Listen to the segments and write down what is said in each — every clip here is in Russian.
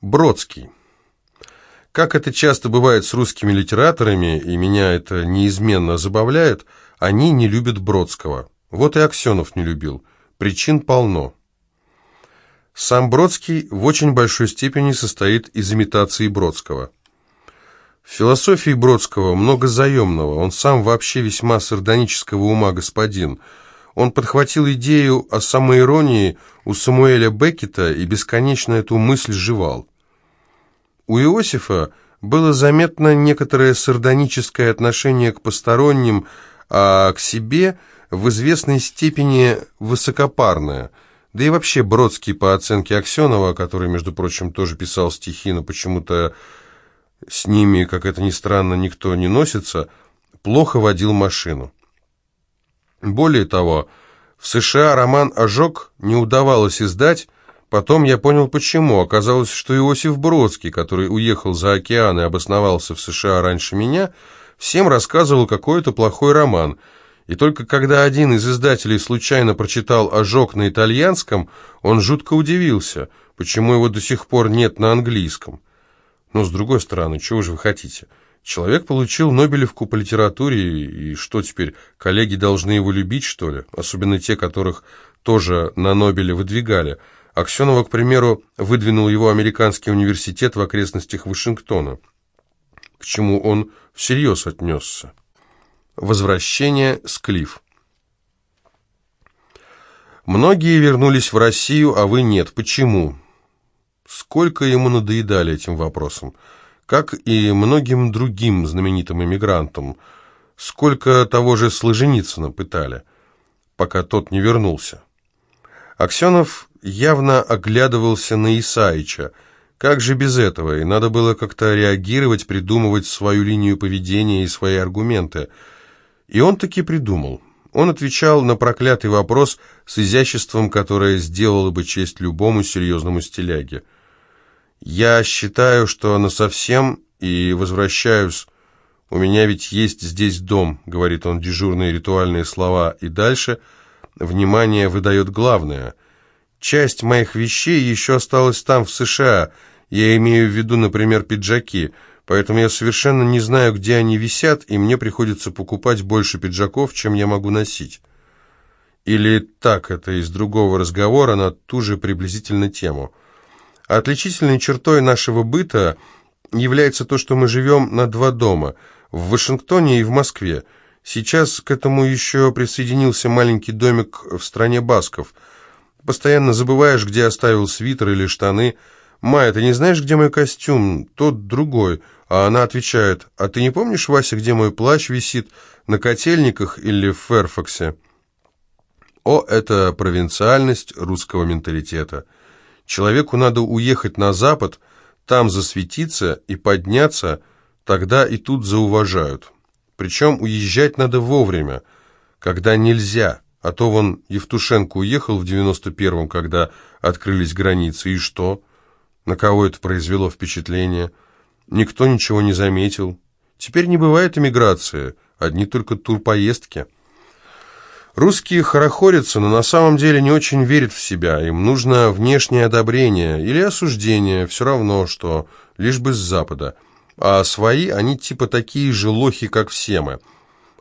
Бродский. Как это часто бывает с русскими литераторами, и меня это неизменно забавляет, они не любят Бродского. Вот и Аксенов не любил. Причин полно. Сам Бродский в очень большой степени состоит из имитации Бродского. В философии Бродского много заемного, он сам вообще весьма сардонического ума господин. Он подхватил идею о самоиронии у Самуэля Беккета и бесконечно эту мысль жевал. У Иосифа было заметно некоторое сардоническое отношение к посторонним, а к себе в известной степени высокопарное – да и вообще Бродский, по оценке Аксенова, который, между прочим, тоже писал стихи, но почему-то с ними, как это ни странно, никто не носится, плохо водил машину. Более того, в США роман «Ожог» не удавалось издать, потом я понял почему. Оказалось, что Иосиф Бродский, который уехал за океан и обосновался в США раньше меня, всем рассказывал какой-то плохой роман – и только когда один из издателей случайно прочитал «Ожог» на итальянском, он жутко удивился, почему его до сих пор нет на английском. Но, с другой стороны, чего же вы хотите? Человек получил Нобелевку по литературе, и что теперь, коллеги должны его любить, что ли? Особенно те, которых тоже на Нобеле выдвигали. Аксенова, к примеру, выдвинул его американский университет в окрестностях Вашингтона, к чему он всерьез отнесся. Возвращение с Клифф. Многие вернулись в Россию, а вы нет. Почему? Сколько ему надоедали этим вопросом, как и многим другим знаменитым эмигрантам. Сколько того же Сложеницына пытали, пока тот не вернулся. Аксенов явно оглядывался на Исаича. Как же без этого? И надо было как-то реагировать, придумывать свою линию поведения и свои аргументы – и он таки придумал. Он отвечал на проклятый вопрос с изяществом, которое сделало бы честь любому серьезному стиляге. «Я считаю, что насовсем и возвращаюсь. У меня ведь есть здесь дом», — говорит он дежурные ритуальные слова, и дальше внимание выдает главное. «Часть моих вещей еще осталась там, в США. Я имею в виду, например, пиджаки» поэтому я совершенно не знаю, где они висят, и мне приходится покупать больше пиджаков, чем я могу носить. Или так, это из другого разговора на ту же приблизительно тему. Отличительной чертой нашего быта является то, что мы живем на два дома, в Вашингтоне и в Москве. Сейчас к этому еще присоединился маленький домик в стране басков. Постоянно забываешь, где оставил свитер или штаны. «Майя, ты не знаешь, где мой костюм? Тот другой». А она отвечает, «А ты не помнишь, Вася, где мой плащ висит? На котельниках или в Ферфаксе?» О, это провинциальность русского менталитета. Человеку надо уехать на Запад, там засветиться и подняться, тогда и тут зауважают. Причем уезжать надо вовремя, когда нельзя, а то вон Евтушенко уехал в 91-м, когда открылись границы, и что? На кого это произвело впечатление? Никто ничего не заметил. Теперь не бывает эмиграции, одни только турпоездки. Русские хорохорятся, но на самом деле не очень верят в себя. Им нужно внешнее одобрение или осуждение, все равно что, лишь бы с Запада. А свои, они типа такие же лохи, как все мы.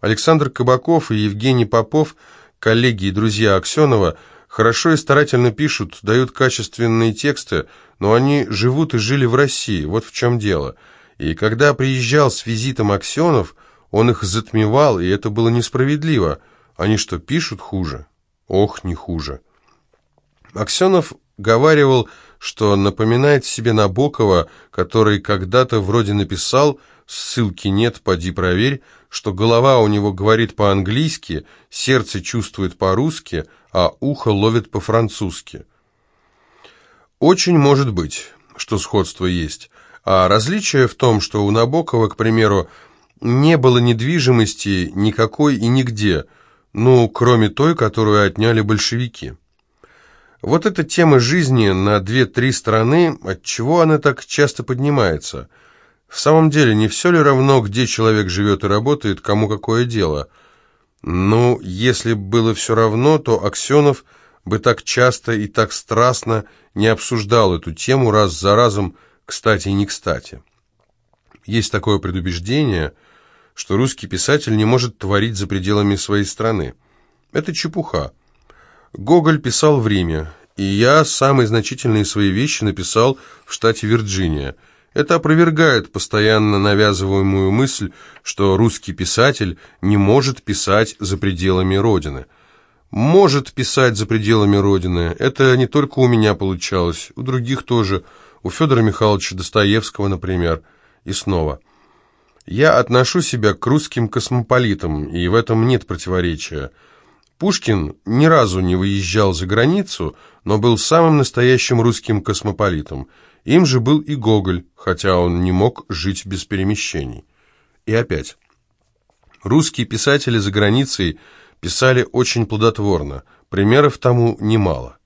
Александр Кабаков и Евгений Попов, коллеги и друзья Аксенова, хорошо и старательно пишут, дают качественные тексты, но они живут и жили в России, вот в чем дело. И когда приезжал с визитом Аксенов, он их затмевал, и это было несправедливо. Они что, пишут хуже? Ох, не хуже. Аксенов говаривал, что напоминает себе Набокова, который когда-то вроде написал, ссылки нет, поди проверь, что голова у него говорит по-английски, сердце чувствует по-русски, а ухо ловит по-французски. Очень может быть, что сходство есть, а различие в том, что у Набокова, к примеру, не было недвижимости никакой и нигде, ну, кроме той, которую отняли большевики. Вот эта тема жизни на две-три страны, от чего она так часто поднимается? В самом деле, не все ли равно, где человек живет и работает, кому какое дело? Ну, если было все равно, то Аксенов – бы так часто и так страстно не обсуждал эту тему раз за разом, кстати и не кстати. Есть такое предубеждение, что русский писатель не может творить за пределами своей страны. Это чепуха. Гоголь писал в Риме, и я самые значительные свои вещи написал в штате Вирджиния. Это опровергает постоянно навязываемую мысль, что русский писатель не может писать за пределами Родины. Может писать за пределами Родины. Это не только у меня получалось, у других тоже, у Федора Михайловича Достоевского, например. И снова. Я отношу себя к русским космополитам, и в этом нет противоречия. Пушкин ни разу не выезжал за границу, но был самым настоящим русским космополитом. Им же был и Гоголь, хотя он не мог жить без перемещений. И опять. Русские писатели за границей писали очень плодотворно, примеров тому немало.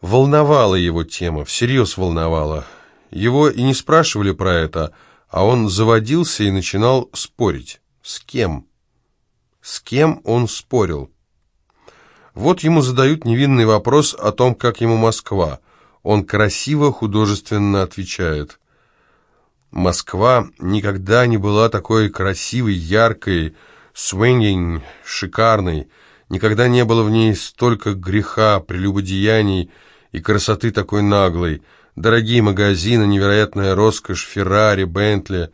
Волновала его тема, всерьез волновала. Его и не спрашивали про это, а он заводился и начинал спорить. С кем? С кем он спорил? Вот ему задают невинный вопрос о том, как ему Москва. Он красиво, художественно отвечает. Москва никогда не была такой красивой, яркой, свингинг, шикарной. Никогда не было в ней столько греха, прелюбодеяний и красоты такой наглой. Дорогие магазины, невероятная роскошь, Феррари, Бентли,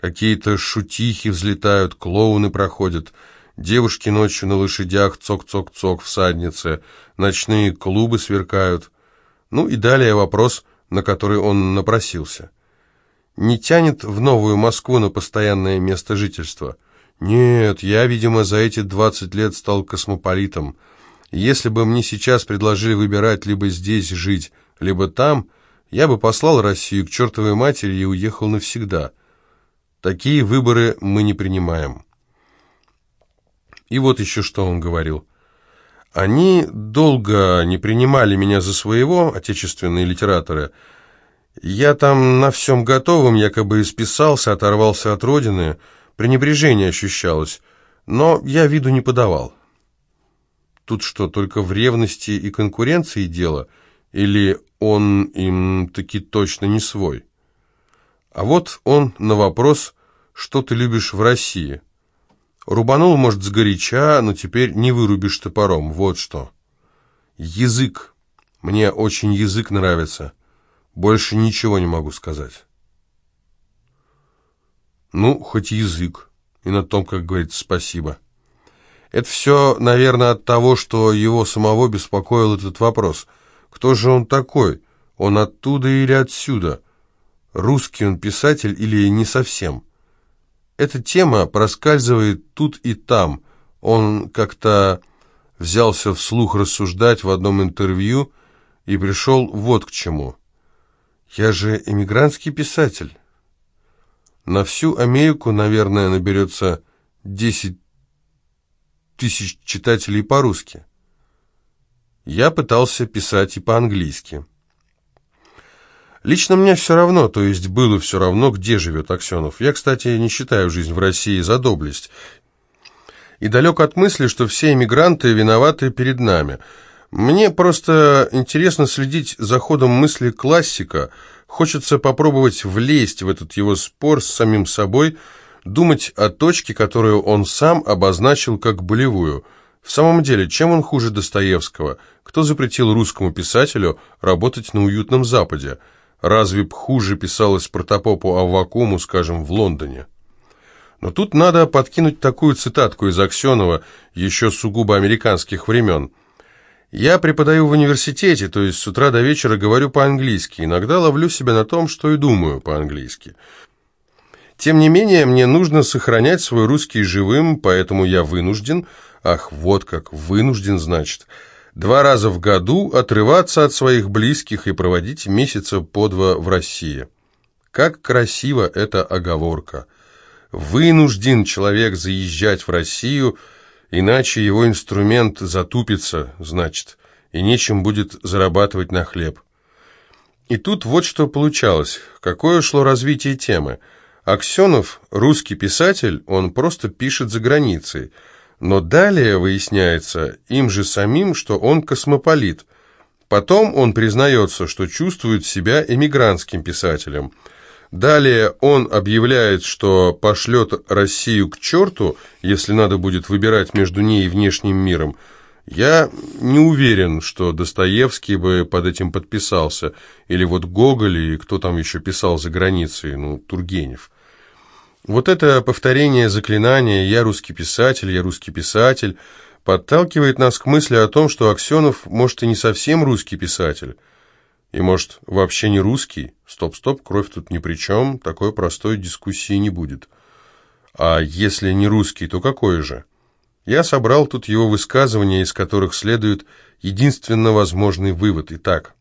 какие-то шутихи взлетают, клоуны проходят — Девушки ночью на лошадях, цок-цок-цок, всадницы, ночные клубы сверкают. Ну и далее вопрос, на который он напросился. Не тянет в Новую Москву на постоянное место жительства? Нет, я, видимо, за эти 20 лет стал космополитом. Если бы мне сейчас предложили выбирать либо здесь жить, либо там, я бы послал Россию к чертовой матери и уехал навсегда. Такие выборы мы не принимаем. И вот еще что он говорил. Они долго не принимали меня за своего, отечественные литераторы. Я там на всем готовом якобы исписался, оторвался от родины, пренебрежение ощущалось, но я виду не подавал. Тут что, только в ревности и конкуренции дело, или он им таки точно не свой? А вот он на вопрос, что ты любишь в России – Рубанул, может, сгоряча, но теперь не вырубишь топором. Вот что. Язык. Мне очень язык нравится. Больше ничего не могу сказать. Ну, хоть язык. И на том, как говорится, спасибо. Это все, наверное, от того, что его самого беспокоил этот вопрос. Кто же он такой? Он оттуда или отсюда? Русский он писатель или не совсем? Эта тема проскальзывает тут и там. Он как-то взялся вслух рассуждать в одном интервью и пришел вот к чему. «Я же эмигрантский писатель. На всю Америку, наверное, наберется 10 тысяч читателей по-русски. Я пытался писать и по-английски». Лично мне все равно, то есть было все равно, где живет Аксенов. Я, кстати, не считаю жизнь в России за доблесть. И далек от мысли, что все эмигранты виноваты перед нами. Мне просто интересно следить за ходом мысли классика. Хочется попробовать влезть в этот его спор с самим собой, думать о точке, которую он сам обозначил как болевую. В самом деле, чем он хуже Достоевского? Кто запретил русскому писателю работать на уютном Западе? Разве б хуже писалось протопопу Аввакуму, скажем, в Лондоне? Но тут надо подкинуть такую цитатку из Аксенова, еще сугубо американских времен. «Я преподаю в университете, то есть с утра до вечера говорю по-английски, иногда ловлю себя на том, что и думаю по-английски. Тем не менее, мне нужно сохранять свой русский живым, поэтому я вынужден, ах, вот как, вынужден, значит, два раза в году отрываться от своих близких и проводить месяца по два в России. Как красиво эта оговорка. Вынужден человек заезжать в Россию, иначе его инструмент затупится, значит, и нечем будет зарабатывать на хлеб. И тут вот что получалось, какое шло развитие темы. Аксенов, русский писатель, он просто пишет за границей – но далее выясняется им же самим, что он космополит. Потом он признается, что чувствует себя эмигрантским писателем. Далее он объявляет, что пошлет Россию к черту, если надо будет выбирать между ней и внешним миром. Я не уверен, что Достоевский бы под этим подписался, или вот Гоголь, и кто там еще писал за границей, ну, Тургенев. Вот это повторение заклинания «я русский писатель, я русский писатель» подталкивает нас к мысли о том, что Аксенов, может, и не совсем русский писатель, и, может, вообще не русский. Стоп-стоп, кровь тут ни при чем, такой простой дискуссии не будет. А если не русский, то какой же? Я собрал тут его высказывания, из которых следует единственно возможный вывод. Итак,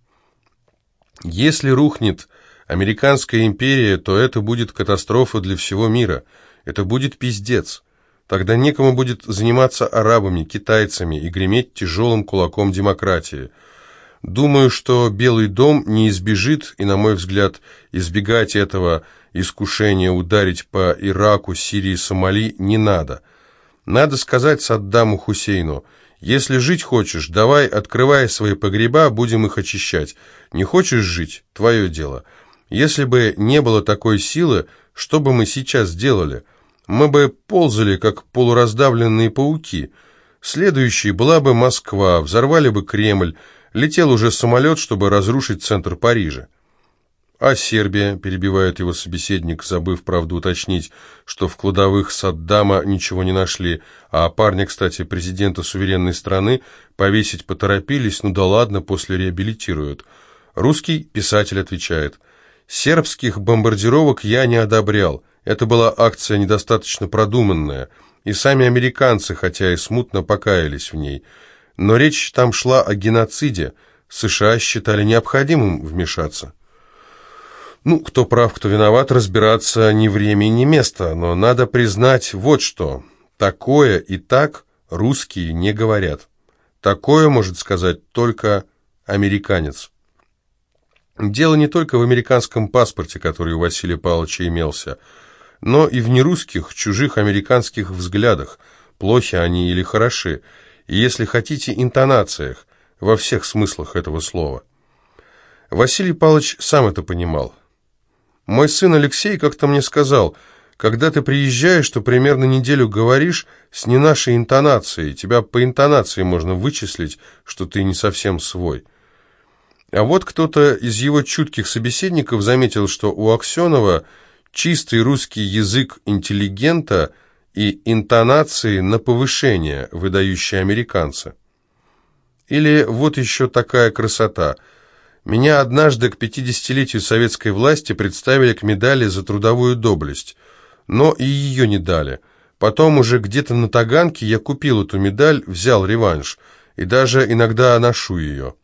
если рухнет американская империя, то это будет катастрофа для всего мира. Это будет пиздец. Тогда некому будет заниматься арабами, китайцами и греметь тяжелым кулаком демократии. Думаю, что Белый дом не избежит, и, на мой взгляд, избегать этого искушения ударить по Ираку, Сирии, Сомали не надо. Надо сказать Саддаму Хусейну, если жить хочешь, давай, открывай свои погреба, будем их очищать. Не хочешь жить – твое дело. Если бы не было такой силы, что бы мы сейчас делали – мы бы ползали, как полураздавленные пауки. Следующей была бы Москва, взорвали бы Кремль, летел уже самолет, чтобы разрушить центр Парижа. А Сербия, перебивает его собеседник, забыв, правду уточнить, что в кладовых Саддама ничего не нашли, а парня, кстати, президента суверенной страны, повесить поторопились, ну да ладно, после реабилитируют. Русский писатель отвечает, «Сербских бомбардировок я не одобрял». Это была акция недостаточно продуманная, и сами американцы, хотя и смутно покаялись в ней. Но речь там шла о геноциде. США считали необходимым вмешаться. Ну, кто прав, кто виноват, разбираться ни время, ни место, но надо признать вот что. Такое и так русские не говорят. Такое может сказать только американец. Дело не только в американском паспорте, который у Василия Павловича имелся, но и в нерусских, чужих американских взглядах, плохи они или хороши, и, если хотите, интонациях, во всех смыслах этого слова. Василий Павлович сам это понимал. Мой сын Алексей как-то мне сказал, когда ты приезжаешь, то примерно неделю говоришь с не нашей интонацией, тебя по интонации можно вычислить, что ты не совсем свой. А вот кто-то из его чутких собеседников заметил, что у Аксенова – чистый русский язык интеллигента и интонации на повышение, выдающие американца. Или вот еще такая красота. Меня однажды к 50-летию советской власти представили к медали за трудовую доблесть, но и ее не дали. Потом уже где-то на Таганке я купил эту медаль, взял реванш, и даже иногда ношу ее.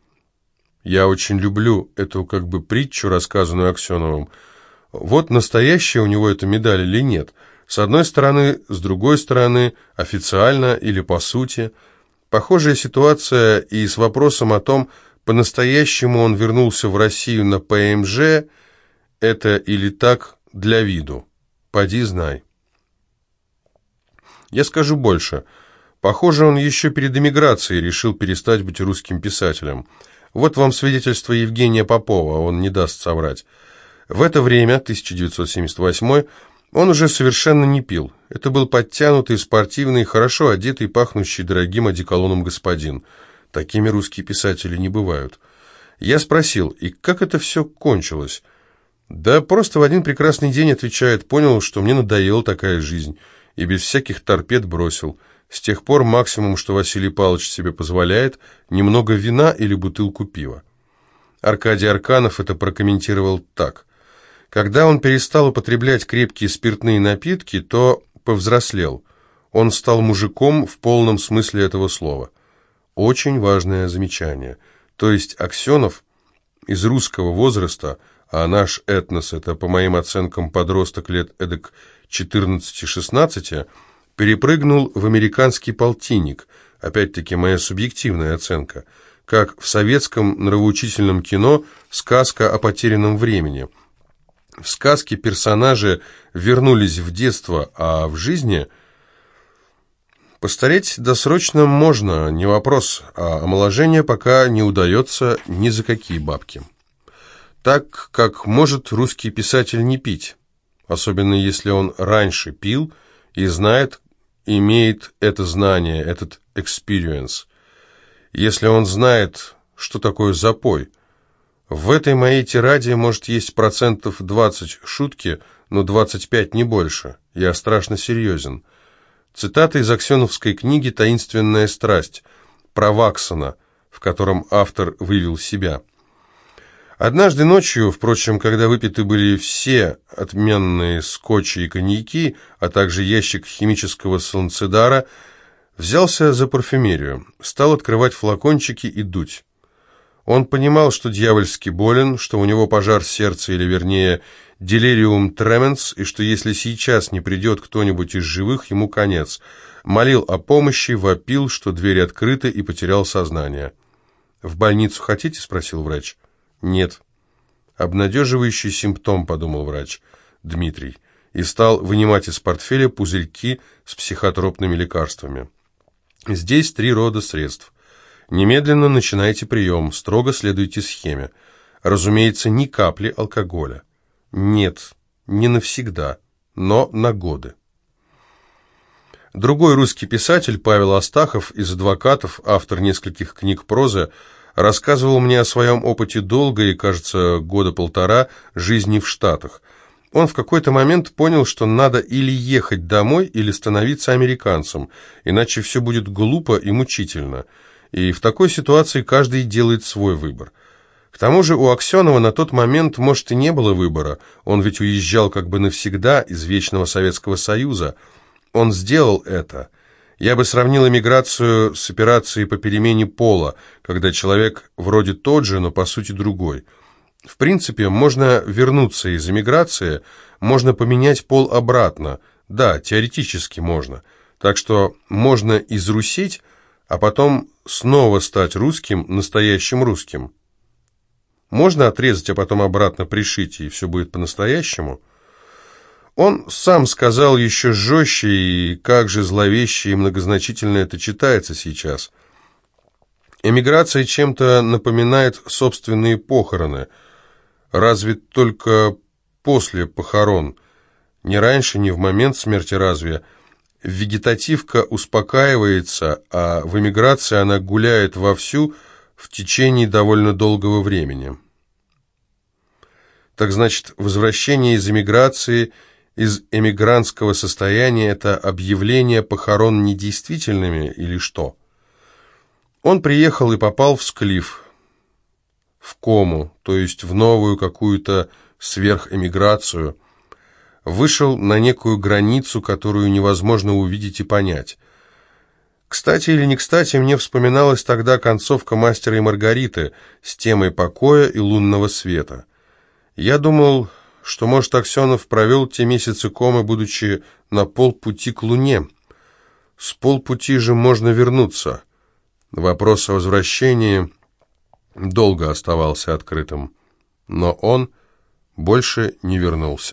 Я очень люблю эту как бы притчу, рассказанную Аксеновым, вот настоящая у него эта медаль или нет. С одной стороны, с другой стороны, официально или по сути. Похожая ситуация и с вопросом о том, по-настоящему он вернулся в Россию на ПМЖ, это или так для виду. Поди знай. Я скажу больше. Похоже, он еще перед эмиграцией решил перестать быть русским писателем. Вот вам свидетельство Евгения Попова, он не даст соврать. В это время, 1978 он уже совершенно не пил. Это был подтянутый, спортивный, хорошо одетый, пахнущий дорогим одеколоном господин. Такими русские писатели не бывают. Я спросил, и как это все кончилось? Да просто в один прекрасный день, отвечает, понял, что мне надоела такая жизнь, и без всяких торпед бросил. С тех пор максимум, что Василий Павлович себе позволяет, немного вина или бутылку пива. Аркадий Арканов это прокомментировал так. Когда он перестал употреблять крепкие спиртные напитки, то повзрослел. Он стал мужиком в полном смысле этого слова. Очень важное замечание. То есть Аксенов из русского возраста, а наш этнос, это, по моим оценкам, подросток лет эдак 14-16, перепрыгнул в американский полтинник, опять-таки моя субъективная оценка, как в советском нравоучительном кино «Сказка о потерянном времени», в сказке персонажи вернулись в детство, а в жизни Постареть досрочно можно, не вопрос, а омоложение пока не удается ни за какие бабки. Так, как может русский писатель не пить, особенно если он раньше пил и знает, имеет это знание, этот experience. Если он знает, что такое запой. В этой моей тираде, может, есть процентов 20 шутки, но 25 не больше. Я страшно серьезен. Цитата из Аксеновской книги «Таинственная страсть» про Ваксона, в котором автор вывел себя. Однажды ночью, впрочем, когда выпиты были все отменные скотчи и коньяки, а также ящик химического солнцедара, взялся за парфюмерию, стал открывать флакончики и дуть. Он понимал, что дьявольски болен, что у него пожар сердца, или вернее, делириум тременс, и что если сейчас не придет кто-нибудь из живых, ему конец. Молил о помощи, вопил, что двери открыты, и потерял сознание. «В больницу хотите?» – спросил врач. «Нет». «Обнадеживающий симптом», – подумал врач Дмитрий, и стал вынимать из портфеля пузырьки с психотропными лекарствами. Здесь три рода средств. Немедленно начинайте прием, строго следуйте схеме. Разумеется, ни капли алкоголя. Нет, не навсегда, но на годы. Другой русский писатель, Павел Астахов, из «Адвокатов», автор нескольких книг прозы, рассказывал мне о своем опыте долгой, кажется, года полтора, жизни в Штатах. Он в какой-то момент понял, что надо или ехать домой, или становиться американцем, иначе все будет глупо и мучительно. И в такой ситуации каждый делает свой выбор. К тому же у Аксенова на тот момент, может, и не было выбора. Он ведь уезжал как бы навсегда из Вечного Советского Союза. Он сделал это. Я бы сравнил эмиграцию с операцией по перемене пола, когда человек вроде тот же, но по сути другой. В принципе, можно вернуться из эмиграции, можно поменять пол обратно. Да, теоретически можно. Так что можно изрусить, а потом снова стать русским, настоящим русским. Можно отрезать, а потом обратно пришить, и все будет по-настоящему? Он сам сказал еще жестче, и как же зловеще и многозначительно это читается сейчас. Эмиграция чем-то напоминает собственные похороны. Разве только после похорон? Не раньше, не в момент смерти разве? Вегетативка успокаивается, а в эмиграции она гуляет вовсю, в течение довольно долгого времени. Так значит, возвращение из эмиграции, из эмигрантского состояния – это объявление похорон недействительными или что? Он приехал и попал в склиф, в кому, то есть в новую какую-то сверхэмиграцию, вышел на некую границу, которую невозможно увидеть и понять – кстати или не кстати, мне вспоминалась тогда концовка «Мастера и Маргариты» с темой покоя и лунного света. Я думал, что, может, Аксенов провел те месяцы комы, будучи на полпути к Луне. С полпути же можно вернуться. Вопрос о возвращении долго оставался открытым, но он больше не вернулся.